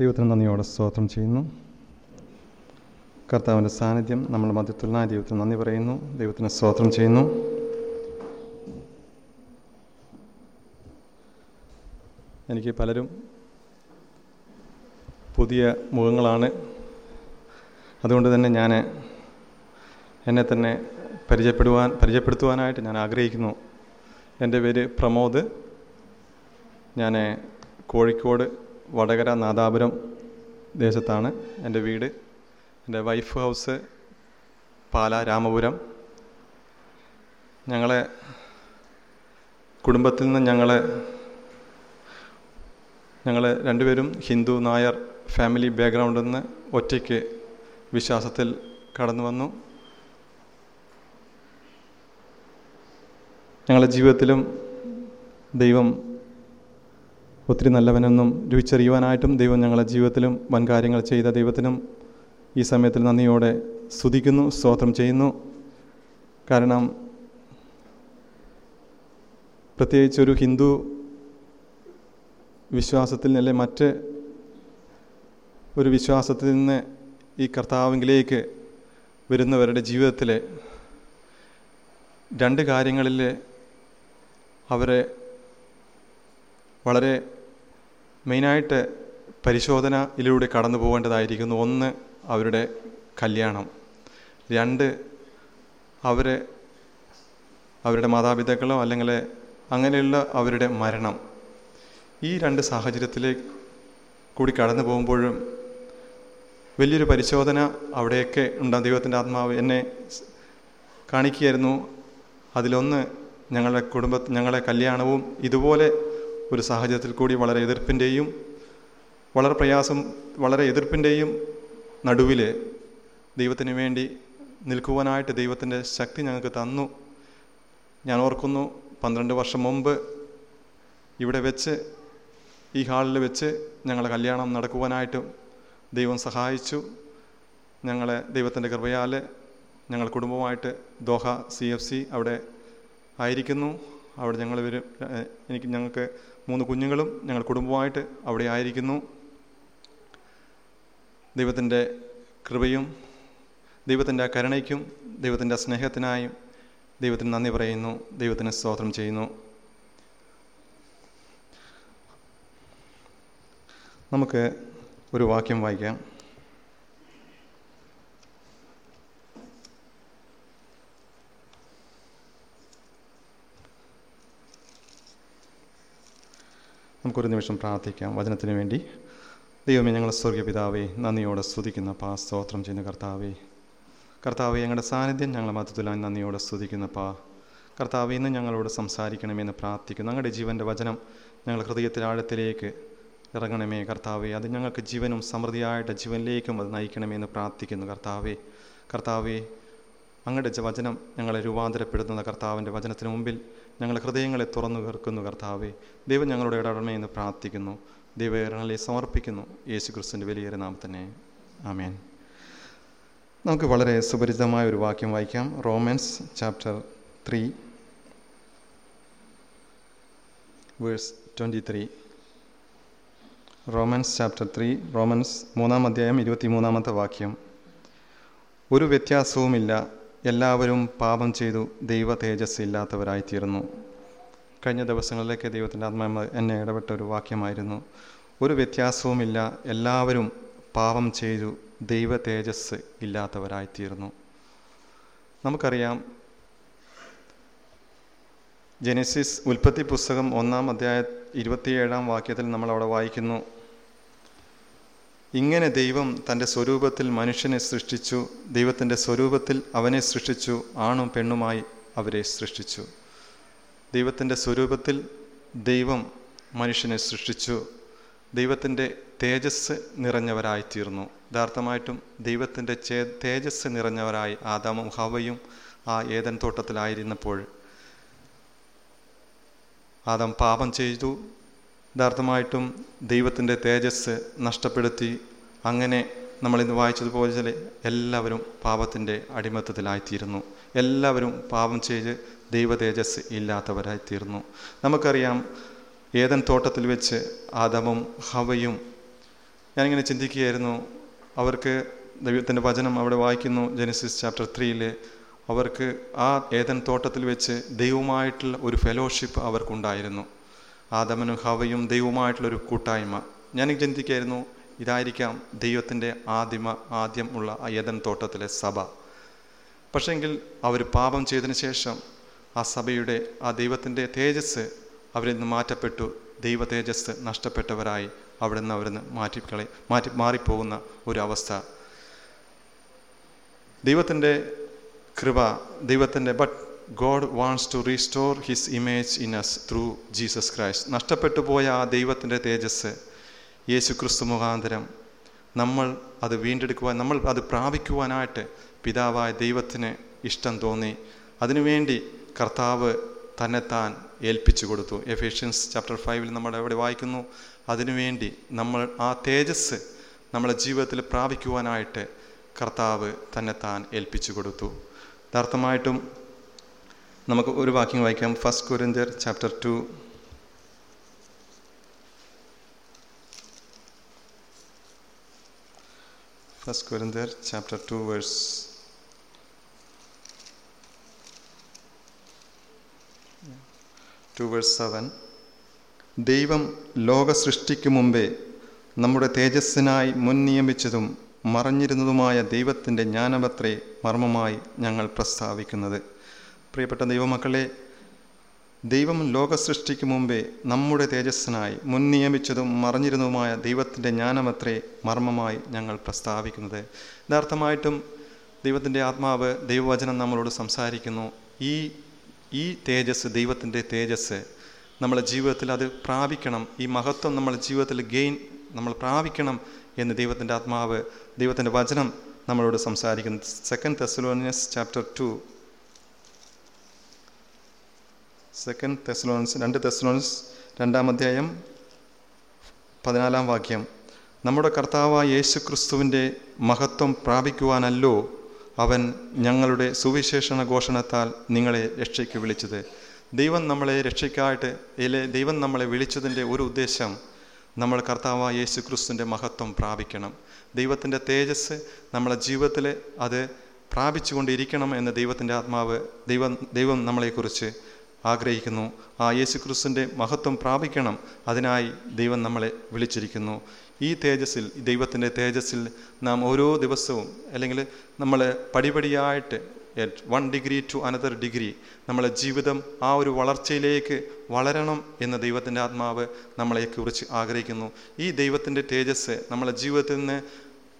ദൈവത്തിന് നന്ദിയോടെ സ്തോത്രം ചെയ്യുന്നു. കർത്താവിന്റെ സാന്നിധ്യം നമ്മൾ മധ്യത്തിലുള്ള ദൈവത്തിന് നന്ദി പറയുന്നു. ദൈവത്തിന് സ്തോത്രം ചെയ്യുന്നു. എനിക്ക് പലരും പുതിയ മുഖങ്ങളാണ്. അതുകൊണ്ട് തന്നെ ഞാൻ എന്നെ തന്നെ പരിചയപ്പെടുവാൻ പരിചയപ്പെടുത്തുവാനായിട്ട് ഞാൻ ആഗ്രഹിക്കുന്നു. എന്റെ പേര് പ്രമോദ്. ഞാൻ കോഴിക്കോട് വടകര നാദാപുരം ദേശത്താണ് എന്റെ വീട്. എന്റെ വൈഫ് ഹൗസ് പാല രാമപുരം. ഞങ്ങളെ കുടുംബത്തിൽ നിന്ന് ഞങ്ങളെ ഞങ്ങൾ രണ്ടുപേരും ഹിന്ദു നായർ ഫാമിലി ബാക്ക്ഗ്രൗണ്ടിൽ നിന്ന് ഒറ്റയ്ക്ക് വിശ്വാസത്തിൽ കടന്നു വന്നു. ഞങ്ങളുടെ ജീവിതത്തിലും ദൈവം ഒത്തിരി നല്ലവനെന്നും രുചിച്ചറിയുവാനായിട്ടും ദൈവം ഞങ്ങളുടെ ജീവിതത്തിലും വൻ കാര്യങ്ങൾ ചെയ്ത ദൈവത്തിനും ഈ സമയത്തിൽ നന്ദിയോടെ സ്തുതിക്കുന്നു സ്തോത്രം ചെയ്യുന്നു. കാരണം പ്രത്യേകിച്ച് ഒരു ഹിന്ദു വിശ്വാസത്തിൽ നിന്നല്ലേ മറ്റ് ഒരു വിശ്വാസത്തിൽ നിന്ന് ഈ കർത്താവിലേക്ക് വരുന്നവരുടെ ജീവിതത്തിൽ രണ്ട് കാര്യങ്ങളിൽ അവരെ വളരെ മെയിനായിട്ട് പരിശോധനയിലൂടെ കടന്നു പോകേണ്ടതായിരിക്കുന്നു. ഒന്ന് അവരുടെ കല്യാണം. രണ്ട് അവർ അവരുടെ മാതാപിതാക്കളോ അല്ലെങ്കിൽ അങ്ങനെയുള്ള അവരുടെ മരണം. ഈ രണ്ട് സാഹചര്യത്തിലേക്ക് കൂടി കടന്നു പോകുമ്പോഴും വലിയൊരു പരിശോധന അവിടെയൊക്കെ ഉണ്ടാകും. ദൈവത്തിന്റെ ആത്മാവ് എന്നെ കാണിക്കുകയായിരുന്നു. അതിലൊന്ന് ഞങ്ങളുടെ കുടുംബ ഞങ്ങളുടെ കല്യാണവും ഇതുപോലെ ഒരു സാഹചര്യത്തിൽ കൂടി വളരെ എതിർപ്പിന്റെയും വളരെ പ്രയാസം വളരെ എതിർപ്പിന്റെയും നടുവിൽ ദൈവത്തിന് വേണ്ടി നിൽക്കുവാനായിട്ട് ദൈവത്തിന്റെ ശക്തി ഞങ്ങൾക്ക് തന്നു. ഞാൻ ഓർക്കുന്നു പന്ത്രണ്ട് വർഷം മുമ്പ് ഇവിടെ വെച്ച് ഈ ഹാളിൽ വെച്ച് ഞങ്ങളെ കല്യാണം നടക്കുവാനായിട്ടും ദൈവം സഹായിച്ചു. ഞങ്ങളെ ദൈവത്തിന്റെ കൃപയാൽ ഞങ്ങൾ കുടുംബമായിട്ട് ദോഹ സി എഫ് സി അവിടെ ആയിരിക്കുന്നു. അവിടെ ഞങ്ങൾ വരും എനിക്ക് ഞങ്ങൾക്ക് മൂന്ന് കുഞ്ഞുങ്ങളും ഞങ്ങൾ കുടുംബമായിട്ട് അവിടെ ആയിരിക്കുന്നു. ദൈവത്തിന്റെ കൃപയും ദൈവത്തിന്റെ കരുണയ്ക്കും ദൈവത്തിന്റെ സ്നേഹത്തിനായും ദൈവത്തിന് നന്ദി പറയുന്നു. ദൈവത്തിന് സ്തോത്രം ചെയ്യുന്നു. നമുക്ക് ഒരു വാക്യം വായിക്കാം. നമുക്കൊരു നിമിഷം പ്രാർത്ഥിക്കാം. വചനത്തിന് വേണ്ടി. ദൈവമേ ഞങ്ങളുടെ സ്വർഗീയ പിതാവേ നന്ദിയോടെ സ്തുതിക്കുന്ന പാ സ്തോത്രം ചെയ്യുന്ന കർത്താവേ. കർത്താവെ ഞങ്ങളുടെ സാന്നിധ്യം ഞങ്ങളെ മതത്തിലായി നന്ദിയോടെ സ്തുതിക്കുന്ന പാ കർത്താവ് ഇന്ന് ഞങ്ങളോട് സംസാരിക്കണമെന്ന് പ്രാർത്ഥിക്കുന്നു. ഞങ്ങളുടെ ജീവന്റെ വചനം ഞങ്ങൾ ഹൃദയത്തിൽ ആഴത്തിലേക്ക് ഇറങ്ങണമേ കർത്താവെ. അത് ഞങ്ങൾക്ക് ജീവനും സമൃദ്ധിയായിട്ട് ജീവനിലേക്കും അത് നയിക്കണമെന്ന് പ്രാർത്ഥിക്കുന്നു കർത്താവേ. കർത്താവേ അങ്ങയുടെ വചനം ഞങ്ങളെ രൂപാന്തരപ്പെടുത്തുന്ന കർത്താവിന്റെ വചനത്തിന് മുമ്പിൽ ഞങ്ങളുടെ ഹൃദയങ്ങളെ തുറന്നു കേൾക്കുന്നു കർത്താവെ. ദൈവം ഞങ്ങളുടെ ഇടപെടമേ എന്ന് പ്രാർത്ഥിക്കുന്നു. ദൈവങ്ങളെ സമർപ്പിക്കുന്നു. യേശു ക്രിസ്തുവിന്റെ വലിയൊരു തന്നെ ആമേൻ. നമുക്ക് വളരെ സുപരിചിതമായ ഒരു വാക്യം വായിക്കാം. Romans chapter three verse twenty three Romans chapter three Romans മൂന്നാം അധ്യായം ഇരുപത്തി മൂന്നാമത്തെ വാക്യം. ഒരു വ്യത്യാസവുമില്ല. എല്ലാവരും പാപം ചെയ്തു ദൈവ തേജസ് ഇല്ലാത്തവരായിത്തീരുന്നു കഴിഞ്ഞ ദിവസങ്ങളിലേക്ക് ദൈവത്തിന്റെ ആത്മാവ് എന്നെ ഇടപെട്ട ഒരു വാക്യമായിരുന്നു ഒരു വ്യത്യാസവുമില്ല എല്ലാവരും പാപം ചെയ്തു ദൈവ തേജസ് ഇല്ലാത്തവരായിത്തീരുന്നു നമുക്കറിയാം ജെനസിസ് ഉൽപ്പത്തി പുസ്തകം ഒന്നാം അധ്യായ ഇരുപത്തിയേഴാം വാക്യത്തിൽ നമ്മളവിടെ വായിക്കുന്നു ഇങ്ങനെ ദൈവം തന്റെ സ്വരൂപത്തിൽ മനുഷ്യനെ സൃഷ്ടിച്ചു ദൈവത്തിന്റെ സ്വരൂപത്തിൽ അവനെ സൃഷ്ടിച്ചു ആണും പെണ്ണുമായി അവരെ സൃഷ്ടിച്ചു. ദൈവത്തിന്റെ സ്വരൂപത്തിൽ ദൈവം മനുഷ്യനെ സൃഷ്ടിച്ചു. ദൈവത്തിന്റെ തേജസ് നിറഞ്ഞവരായിത്തീർന്നു. യഥാർത്ഥമായിട്ടും ദൈവത്തിന്റെ ചേ തേജസ് നിറഞ്ഞവരായി ആദാമും ഹവയും ആ ഏതൻ തോട്ടത്തിലായിരുന്നപ്പോൾ ആദം പാപം ചെയ്തു യഥാർത്ഥമായിട്ടും ദൈവത്തിന്റെ തേജസ് നഷ്ടപ്പെടുത്തി അങ്ങനെ നമ്മളിന്ന് വായിച്ചതുപോലെ എല്ലാവരും പാപത്തിന്റെ അടിമത്തത്തിലായിത്തീരുന്നു. എല്ലാവരും പാപം ചെയ്ത് ദൈവ തേജസ് ഇല്ലാത്തവരായിത്തീരുന്നു. നമുക്കറിയാം ഏതൻ തോട്ടത്തിൽ വെച്ച് ആദമും ഹവയും ഞാനിങ്ങനെ ചിന്തിക്കുകയായിരുന്നു. അവർക്ക് ദൈവത്തിന്റെ വചനം അവിടെ വായിക്കുന്നു ജനസിസ് ചാപ്റ്റർ ത്രീയിൽ അവർക്ക് ആ ഏതൻ തോട്ടത്തിൽ വെച്ച് ദൈവമായിട്ടുള്ള ഒരു ഫെലോഷിപ്പ് അവർക്കുണ്ടായിരുന്നു. ആദമനും ഹവയും ദൈവമായിട്ടുള്ളൊരു കൂട്ടായ്മ. ഞാൻ ചിന്തിക്കായിരുന്നു ഇതായിരിക്കാം ദൈവത്തിന്റെ ആദിമ ആദ്യം ഉള്ള ഏതൻ തോട്ടത്തിലെ സഭ. പക്ഷേങ്കിൽ അവർ പാപം ചെയ്തതിന് ശേഷം ആ സഭയുടെ ആ ദൈവത്തിന്റെ തേജസ് അവരിൽ നിന്ന് മാറ്റപ്പെട്ടു. ദൈവ തേജസ് നഷ്ടപ്പെട്ടവരായി അവിടെ നിന്ന് അവരിൽ നിന്ന് മാറ്റിക്കളി മാറ്റി മാറിപ്പോകുന്ന ഒരു അവസ്ഥ. ദൈവത്തിന്റെ കൃപ ദൈവത്തിന്റെ but God wants to restore his image in us through Jesus Christ നഷ്ടപ്പെട്ടു പോയ ആ ദൈവത്തിന്റെ തേജസ് യേശു ക്രിസ്തു മുഖാന്തരം നമ്മൾ അത് വീണ്ടെടുക്കുവാൻ നമ്മൾ അത് പ്രാപിക്കുവാനായിട്ട് പിതാവായ ദൈവത്തിന് ഇഷ്ടം തോന്നി. അതിനുവേണ്ടി കർത്താവ് തന്നെത്താൻ ഏൽപ്പിച്ചു കൊടുത്തു. എഫേഷ്യൻസ് ചാപ്റ്റർ ഫൈവിൽ നമ്മൾ എവിടെ വായിക്കുന്നു? അതിനുവേണ്ടി നമ്മൾ ആ തേജസ് നമ്മളെ ജീവിതത്തിൽ പ്രാപിക്കുവാനായിട്ട് കർത്താവ് തന്നെത്താൻ ഏൽപ്പിച്ചു കൊടുത്തു. യഥാർത്ഥമായിട്ടും നമുക്ക് ഒരു വാക്യം വായിക്കാം. ഫസ്റ്റ് കുരിന്തിയർ chapter two first കൊരിന്ത്യർ chapter two verse two verse seven ദൈവം ലോക സൃഷ്ടിക്ക് മുമ്പേ നമ്മുടെ തേജസ്സിനായി മുൻ നിയമിച്ചതും മറഞ്ഞിരുന്നതുമായ ദൈവത്തിന്റെ ജ്ഞാനപത്രേ മർമ്മമായി ഞങ്ങൾ പ്രസ്താവിക്കുന്നത്. പ്രിയപ്പെട്ട ദൈവമക്കളെ ദൈവം ലോക സൃഷ്ടിക്ക് മുമ്പേ നമ്മുടെ തേജസ്സിനായി മുൻ നിയമിച്ചതും മറഞ്ഞിരുന്നതുമായ ദൈവത്തിന്റെ ജ്ഞാനമത്രേ മർമ്മമായി ഞങ്ങൾ പ്രസ്താവിക്കുന്നത്. യഥാർത്ഥമായിട്ടും ദൈവത്തിന്റെ ആത്മാവ് ദൈവവചനം നമ്മളോട് സംസാരിക്കുന്നു. ഈ ഈ തേജസ് ദൈവത്തിന്റെ തേജസ് നമ്മളെ ജീവിതത്തിൽ അത് പ്രാപിക്കണം. ഈ മഹത്വം നമ്മളെ ജീവിതത്തിൽ ഗെയിൻ നമ്മൾ പ്രാപിക്കണം എന്ന് ദൈവത്തിന്റെ ആത്മാവ് ദൈവത്തിന്റെ വചനം നമ്മളോട് സംസാരിക്കുന്നു. Second Thessalonians chapter two second Thessalonians രണ്ട് തെസ്ലോൺസ് രണ്ടാം അധ്യായം പതിനാലാം വാക്യം. നമ്മുടെ കർത്താവായ യേശു ക്രിസ്തുവിന്റെ മഹത്വം പ്രാപിക്കുവാനല്ലോ അവൻ ഞങ്ങളുടെ സുവിശേഷണ ഘോഷണത്താൽ നിങ്ങളെ രക്ഷയ്ക്ക് വിളിച്ചത്. ദൈവം നമ്മളെ രക്ഷയ്ക്കായിട്ട് ഇല്ലേ ദൈവം നമ്മളെ വിളിച്ചതിന്റെ ഒരു ഉദ്ദേശം നമ്മൾ കർത്താവായ യേശു ക്രിസ്തുവിന്റെ മഹത്വം പ്രാപിക്കണം. ദൈവത്തിന്റെ തേജസ് നമ്മളെ ജീവിതത്തിൽ അത് പ്രാപിച്ചുകൊണ്ടിരിക്കണം എന്ന് ദൈവത്തിന്റെ ആത്മാവ് ദൈവം ദൈവം നമ്മളെക്കുറിച്ച് ആഗ്രഹിക്കുന്നു. ആ യേശു ക്രിസ്തുവിന്റെ മഹത്വം പ്രാപിക്കണം. അതിനായി ദൈവം നമ്മളെ വിളിച്ചിരിക്കുന്നു. ഈ തേജസ്സിൽ ദൈവത്തിന്റെ തേജസ്സിൽ നാം ഓരോ ദിവസവും അല്ലെങ്കിൽ നമ്മൾ പടിപടിയായിട്ട് one degree to another degree നമ്മളെ ജീവിതം ആ ഒരു വളർച്ചയിലേക്ക് വളരണം എന്ന് ദൈവത്തിന്റെ ആത്മാവ് നമ്മളെ കുറിച്ച് ആഗ്രഹിക്കുന്നു. ഈ ദൈവത്തിന്റെ തേജസ് നമ്മളെ ജീവിതത്തിൽ നിന്ന്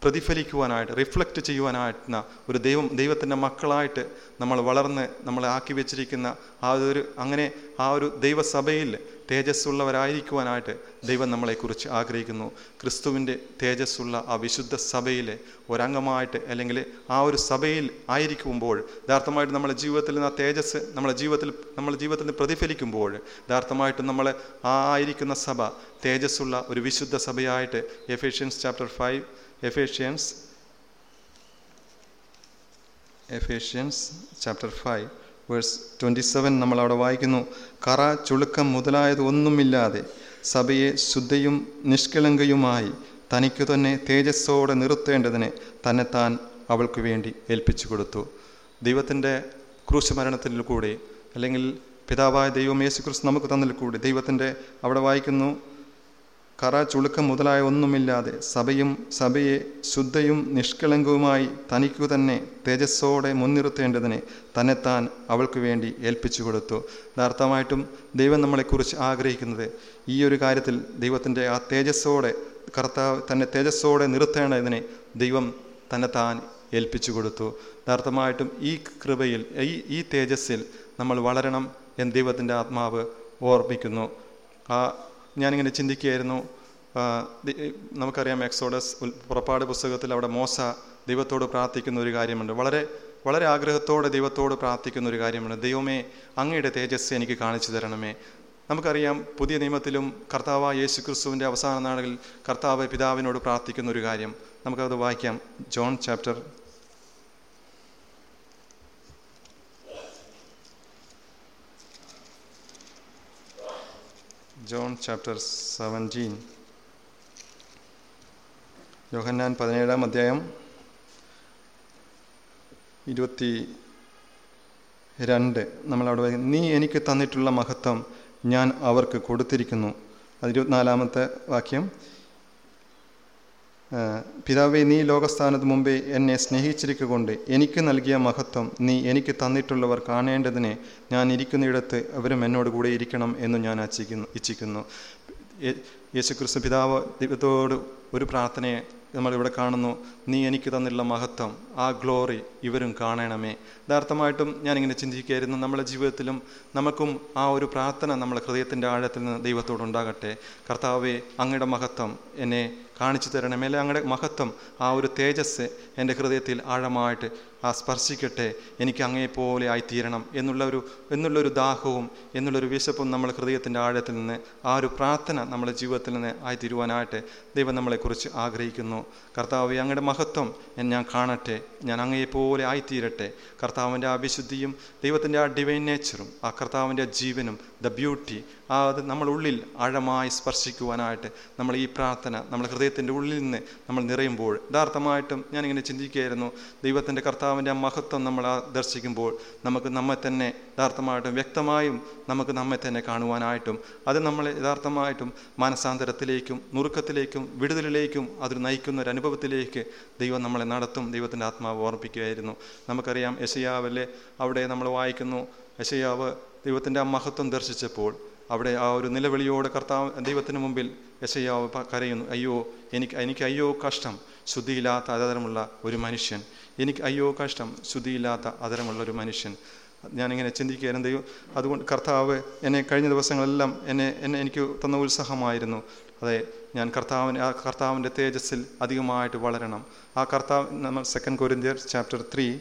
പ്രതിഫലിക്കുവാനായിട്ട് റിഫ്ലക്റ്റ് ചെയ്യുവാനായിട്ട് ഒരു ദൈവം ദൈവത്തിന്റെ മക്കളായിട്ട് നമ്മൾ വളർന്ന് നമ്മളെ ആക്കി വെച്ചിരിക്കുന്ന ആ ഒരു അങ്ങനെ ആ ഒരു ദൈവസഭയിൽ തേജസ്സുള്ളവരായിരിക്കുവാനായിട്ട് ദൈവം നമ്മളെക്കുറിച്ച് ആഗ്രഹിക്കുന്നു. ക്രിസ്തുവിന്റെ തേജസ്സുള്ള ആ വിശുദ്ധ സഭയിലെ ഒരംഗമായിട്ട് അല്ലെങ്കിൽ ആ ഒരു സഭയിൽ ആയിരിക്കുമ്പോൾ യഥാർത്ഥമായിട്ട് നമ്മുടെ ജീവിതത്തിൽ നിന്ന് ആ തേജസ് നമ്മുടെ ജീവിതത്തിൽ നമ്മുടെ ജീവിതത്തിൽ പ്രതിഫലിക്കുമ്പോൾ യഥാർത്ഥമായിട്ട് നമ്മൾ ആ ആയിരിക്കുന്ന സഭ തേജസ്സുള്ള ഒരു വിശുദ്ധ സഭയായിട്ട് Ephesians chapter five Ephesians Ephesians chapter five verse twenty seven നമ്മൾ അവിടെ വായിക്കുന്നു. കറ ചുളുക്കം മുതലായത് ഒന്നുമില്ലാതെ സഭയെ ശുദ്ധയും നിഷ്കളങ്കയുമായി തനിക്കു തന്നെ തേജസ്സോടെ നിർത്തേണ്ടതിന് തന്നെത്താൻ അവൾക്ക് വേണ്ടി ഏൽപ്പിച്ചു കൊടുത്തു. ദൈവത്തിന്റെ ക്രൂശമരണത്തിൽ കൂടി അല്ലെങ്കിൽ പിതാവായ ദൈവം യേശുക്രിസ്തു നമുക്ക് തന്നതിൽ കൂടി ദൈവത്തിന്റെ അവിടെ വായിക്കുന്നു. കറ ചുളുക്കം മുതലായ ഒന്നുമില്ലാതെ സഭയും സഭയെ ശുദ്ധയും നിഷ്കളങ്കവുമായി തനിക്കു തന്നെ തേജസ്സോടെ മുൻനിർത്തേണ്ടതിന് തന്നെത്താൻ അവൾക്ക് വേണ്ടി ഏൽപ്പിച്ചു കൊടുത്തു. യഥാർത്ഥമായിട്ടും ദൈവം നമ്മളെക്കുറിച്ച് ആഗ്രഹിക്കുന്നത് ഈ ഒരു കാര്യത്തിൽ ദൈവത്തിന്റെ ആ തേജസ്സോടെ കർത്താവ് തന്നെ തേജസ്സോടെ നിർത്തേണ്ടതിനെ ദൈവം തന്നെത്താൻ ഏൽപ്പിച്ചു കൊടുത്തു. യഥാർത്ഥമായിട്ടും ഈ കൃപയിൽ ഈ ഈ തേജസ്സിൽ നമ്മൾ വളരണം എന്ന് ദൈവത്തിന്റെ ആത്മാവ് ഓർമ്മിക്കുന്നു. ആ ഞാനിങ്ങനെ ചിന്തിക്കുകയായിരുന്നു. നമുക്കറിയാം എക്സോഡസ് പുറപ്പാട് പുസ്തകത്തിൽ അവിടെ മോശ ദൈവത്തോട് പ്രാർത്ഥിക്കുന്ന ഒരു കാര്യമുണ്ട്. വളരെ വളരെ ആഗ്രഹത്തോടെ ദൈവത്തോട് പ്രാർത്ഥിക്കുന്ന ഒരു കാര്യമാണ് ദൈവമേ അങ്ങയുടെ തേജസ് എനിക്ക് കാണിച്ചു തരണമേ. നമുക്കറിയാം പുതിയ നിയമത്തിലും കർത്താവ് യേശു ക്രിസ്തുവിന്റെ അവസാന നാളുകളിൽ കർത്താവ് പിതാവിനോട് പ്രാർത്ഥിക്കുന്ന ഒരു കാര്യം. നമുക്കത് വായിക്കാം. John chapter John chapter 17. യോഹന്നാൻ പതിനേഴാം അധ്യായം ഇരുപത്തി രണ്ട് നമ്മളവിടെ നീ എനിക്ക് തന്നിട്ടുള്ള മഹത്വം ഞാൻ അവർക്ക് കൊടുത്തിരിക്കുന്നു. അത് ഇരുപത്തിനാലാമത്തെ വാക്യം. പിതാവേ നീ ലോകസ്ഥാനത്ത് മുമ്പേ എന്നെ സ്നേഹിച്ചിരിക്കൊണ്ട് എനിക്ക് നൽകിയ മഹത്വം നീ എനിക്ക് തന്നിട്ടുള്ളവർ കാണേണ്ടതിനെ ഞാൻ ഇരിക്കുന്നിടത്ത് അവരും എന്നോട് കൂടെ ഇരിക്കണം എന്ന് ഞാൻ അച്ഛിക്കുന്നു ഇച്ഛിക്കുന്നു. യേശുക്രിസ്തു പിതാവ് ദൈവത്തോട് ഒരു പ്രാർത്ഥനയെ നമ്മളിവിടെ കാണുന്നു. നീ എനിക്ക് തന്നിട്ടുള്ള മഹത്വം ആ ഗ്ലോറി ഇവരും കാണണമേ. യഥാർത്ഥമായിട്ടും ഞാനിങ്ങനെ ചിന്തിക്കുകയായിരുന്നു. നമ്മുടെ ജീവിതത്തിലും നമുക്കും ആ ഒരു പ്രാർത്ഥന നമ്മുടെ ഹൃദയത്തിന്റെ ആഴത്തിൽ നിന്ന് ദൈവത്തോടുണ്ടാകട്ടെ കർത്താവെ അങ്ങയുടെ മഹത്വം എന്നെ കാണിച്ചു തരണമേ. അല്ലെ അങ്ങയുടെ മഹത്വം ആ ഒരു തേജസ് എന്റെ ഹൃദയത്തിൽ ആഴമായിട്ട് ആ സ്പർശിക്കട്ടെ എനിക്ക് അങ്ങേപ്പോലെ ആയിത്തീരണം എന്നുള്ള ഒരു എന്നുള്ളൊരു ദാഹവും എന്നുള്ളൊരു വിശപ്പും നമ്മൾ ഹൃദയത്തിന്റെ ആഴത്തിൽ നിന്ന് ആ ഒരു പ്രാർത്ഥന നമ്മുടെ ജീവിതത്തിൽ നിന്ന് ആയിത്തീരുവാനായിട്ട് ദൈവം നമ്മളെക്കുറിച്ച് ആഗ്രഹിക്കുന്നു. കർത്താവ് അങ്ങയുടെ മഹത്വം ഞാൻ കാണട്ടെ ഞാൻ അങ്ങേപ്പോലെ ആയിത്തീരട്ടെ. കർത്താവിന്റെ ആ വിശുദ്ധിയും ദൈവത്തിന്റെ ആ ഡിവൈൻ നേച്ചറും ആ കർത്താവിന്റെ ജീവനും ദ ബ്യൂട്ടി ആ അത് നമ്മളുള്ളിൽ ആഴമായി സ്പർശിക്കുവാനായിട്ട് നമ്മൾ ഈ പ്രാർത്ഥന നമ്മൾ ഹൃദയത്തിന്റെ ഉള്ളിൽ നിന്ന് നമ്മൾ നിറയുമ്പോൾ യഥാർത്ഥമായിട്ടും ഞാനിങ്ങനെ ചിന്തിക്കുകയായിരുന്നു ദൈവത്തിന്റെ കർത്താവിന്റെ മഹത്വം നമ്മൾ ദർശിക്കുമ്പോൾ നമുക്ക് നമ്മെ തന്നെ യഥാർത്ഥമായിട്ടും വ്യക്തമായും നമുക്ക് നമ്മെ തന്നെ കാണുവാനായിട്ടും അത് നമ്മളെ യഥാർത്ഥമായിട്ടും മാനസാന്തരത്തിലേക്കും നുറുക്കത്തിലേക്കും വിടുതലിലേക്കും അത് നയിക്കുന്ന ഒരു അനുഭവത്തിലേക്ക് ദൈവം നമ്മളെ നടത്തും ദൈവത്തിന്റെ ആത്മാവ് ഓർമ്മിപ്പിക്കുകയായിരുന്നു. നമുക്കറിയാം യശയാവല്ലേ അവിടെ നമ്മൾ വായിക്കുന്നു യശയാവ് ദൈവത്തിന്റെ ആ മഹത്വം ദർശിച്ചപ്പോൾ അവിടെ ആ ഒരു നിലവിളിയോടെ കർത്താവ് ദൈവത്തിന് മുമ്പിൽ യശയാവ് കരയുന്നു അയ്യോ എനിക്ക് എനിക്ക് അയ്യോ കഷ്ടം ശുദ്ധിയില്ലാത്ത അതരമുള്ള ഒരു മനുഷ്യൻ എനിക്ക് അയ്യോ കഷ്ടം. ശുദ്ധിയില്ലാത്ത അതരമുള്ളൊരു മനുഷ്യൻ. ഞാനിങ്ങനെ ചിന്തിക്കുകയായിരുന്നു ദൈവം അതുകൊണ്ട് കർത്താവ് എന്നെ കഴിഞ്ഞ ദിവസങ്ങളെല്ലാം എന്നെ എന്നെ എനിക്ക് തന്ന ഉത്സാഹമായിരുന്നു. അതെ ഞാൻ കർത്താവിന് ആ കർത്താവിന്റെ തേജസ്സിൽ അധികമായിട്ട് വളരണം. ആ കർത്താവ് നമ്മൾ സെക്കൻഡ് കൊരിന്ത്യർ chapter three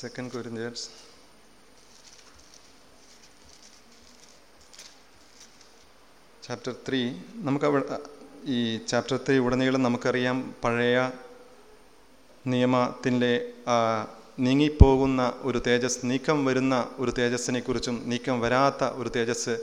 second കൊരിന്ത്യർസ് chapter three നമുക്ക് ഈ ചാപ്റ്റർ ത്രീ ഉടനീളം നമുക്കറിയാം പഴയ നിയമത്തിന്റെ നീങ്ങിപ്പോകുന്ന ഒരു തേജസ് നീക്കം വരുന്ന ഒരു തേജസ്സിനെ കുറിച്ചും നീക്കം വരാത്ത ഒരു തേജസ്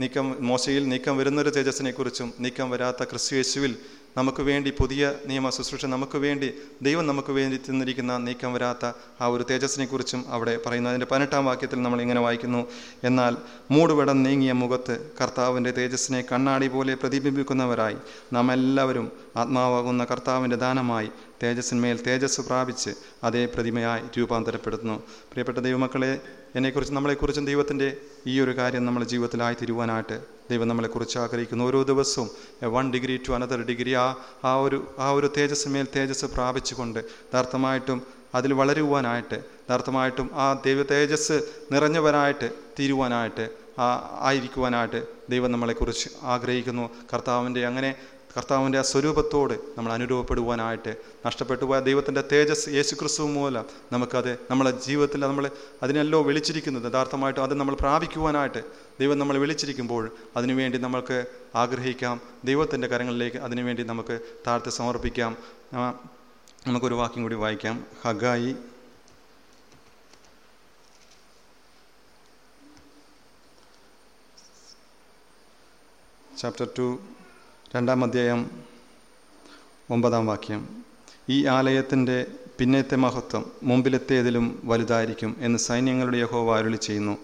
നീക്കം മോശയിൽ നീക്കം വരുന്നൊരു തേജസ്സിനെ കുറിച്ചും നീക്കം വരാത്ത ക്രിസ്തു യേശുവിൽ നമുക്ക് വേണ്ടി പുതിയ നിയമ ശുശ്രൂഷ നമുക്ക് വേണ്ടി ദൈവം നമുക്ക് വേണ്ടി തന്നിരിക്കുന്ന നീക്കം വരാത്ത ആ ഒരു തേജസ്സിനെ കുറിച്ചും അവിടെ പറയുന്നു. അതിന്റെ പതിനെട്ടാം വാക്യത്തിൽ നമ്മൾ ഇങ്ങനെ വായിക്കുന്നു. എന്നാൽ മൂടുവിടം നീങ്ങിയ മുഖത്ത് കർത്താവിന്റെ തേജസ്സിനെ കണ്ണാടി പോലെ പ്രതിബിംബിക്കുന്നവരായി നാം എല്ലാവരും ആത്മാവാകുന്ന കർത്താവിന്റെ ദാനമായി തേജസ്സിന്മേൽ തേജസ് പ്രാപിച്ച് അതേ പ്രതിമയായി രൂപാന്തരപ്പെടുത്തുന്നു. പ്രിയപ്പെട്ട ദൈവമക്കളെ എന്നെക്കുറിച്ച് നമ്മളെക്കുറിച്ചും ദൈവത്തിന്റെ ഈ ഒരു കാര്യം നമ്മുടെ ജീവിതത്തിലായി തീരുവാനായിട്ട് ദൈവം നമ്മളെക്കുറിച്ച് ആഗ്രഹിക്കുന്നു. ഓരോ ദിവസവും one degree to another degree ആ ആ ഒരു ആ ഒരു തേജസ് മേൽ തേജസ് പ്രാപിച്ചുകൊണ്ട് യഥാർത്ഥമായിട്ടും അതിൽ വളരുവാനായിട്ട് യഥാർത്ഥമായിട്ടും ആ ദൈവ തേജസ് നിറഞ്ഞവരായിട്ട് തീരുവാനായിട്ട് ആയിരിക്കുവാനായിട്ട് ദൈവം നമ്മളെക്കുറിച്ച് ആഗ്രഹിക്കുന്നു. കർത്താവിന്റെ അങ്ങനെ കർത്താവിന്റെ ആ സ്വരൂപത്തോട് നമ്മൾ അനുരൂപപ്പെടുവാനായിട്ട് നഷ്ടപ്പെട്ടു പോയ ദൈവത്തിന്റെ തേജസ് യേശു ക്രിസ്തു മൂലം നമുക്കത് നമ്മളെ ജീവിതത്തിൽ നമ്മൾ അതിനെല്ലോ വിളിച്ചിരിക്കുന്നത്. യഥാർത്ഥമായിട്ടും അത് നമ്മൾ പ്രാപിക്കുവാനായിട്ട് ദൈവം നമ്മൾ വിളിച്ചിരിക്കുമ്പോൾ അതിനുവേണ്ടി നമ്മൾക്ക് ആഗ്രഹിക്കാം. ദൈവത്തിന്റെ കരങ്ങളിലേക്ക് അതിനുവേണ്ടി നമുക്ക് താഴ്ത്തി സമർപ്പിക്കാം. നമുക്കൊരു വാക്യം കൂടി വായിക്കാം. ഹഗായി ചാപ്റ്റർ ടു രണ്ടാം അധ്യായം ഒമ്പതാം വാക്യം. ഈ ആലയത്തിന്റെ പിന്നത്തെ മഹത്വം മുമ്പിലെത്തേതിലും വലുതായിരിക്കും എന്ന് സൈന്യങ്ങളുടെ യഹോവ അരുളി ചെയ്യുന്നു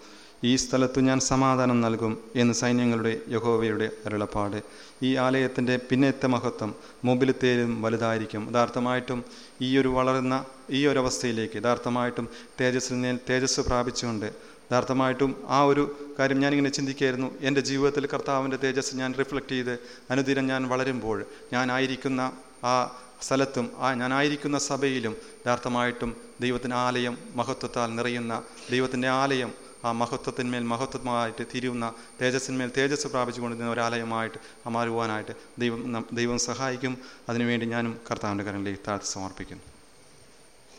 ഈ സ്ഥലത്തു ഞാൻ സമാധാനം നൽകും എന്ന് സൈന്യങ്ങളുടെ യഹോവയുടെ അരുളപ്പാട്. ഈ ആലയത്തിന്റെ പിന്നത്തെ മഹത്വം മുമ്പിലത്തേലും വലുതായിരിക്കും. യഥാർത്ഥമായിട്ടും ഈ ഒരു വളർന്ന ഈ ഒരു അവസ്ഥയിലേക്ക് യഥാർത്ഥമായിട്ടും തേജസ്സിൽ ഞാൻ തേജസ് പ്രാപിച്ചുകൊണ്ട് യഥാർത്ഥമായിട്ടും ആ ഒരു കാര്യം ഞാനിങ്ങനെ ചിന്തിക്കുകയായിരുന്നു. എന്റെ ജീവിതത്തിൽ കർത്താവിന്റെ തേജസ് ഞാൻ റിഫ്ലക്റ്റ് ചെയ്ത് അനുദിനം ഞാൻ വളരുമ്പോൾ ഞാനായിരിക്കുന്ന ആ സ്ഥലത്തും ആ ഞാനായിരിക്കുന്ന സഭയിലും യഥാർത്ഥമായിട്ടും ദൈവത്തിന്റെ ആലയം മഹത്വത്താൽ നിറയുന്ന ദൈവത്തിന്റെ ആലയം ആ മഹത്വത്തിന്മേൽ മഹത്വമായിട്ട് തിരിയുന്ന തേജസ്സിന്മേൽ തേജസ് പ്രാപിച്ചുകൊണ്ടിരുന്ന ഒരാലയമായിട്ട് മാറുവാനായിട്ട് ദൈവം ദൈവം സഹായിക്കും. അതിനുവേണ്ടി ഞാനും കർത്താവിന്റെ കരങ്ങളിലേക്ക് താഴ്ത്തി സമർപ്പിക്കുന്നു.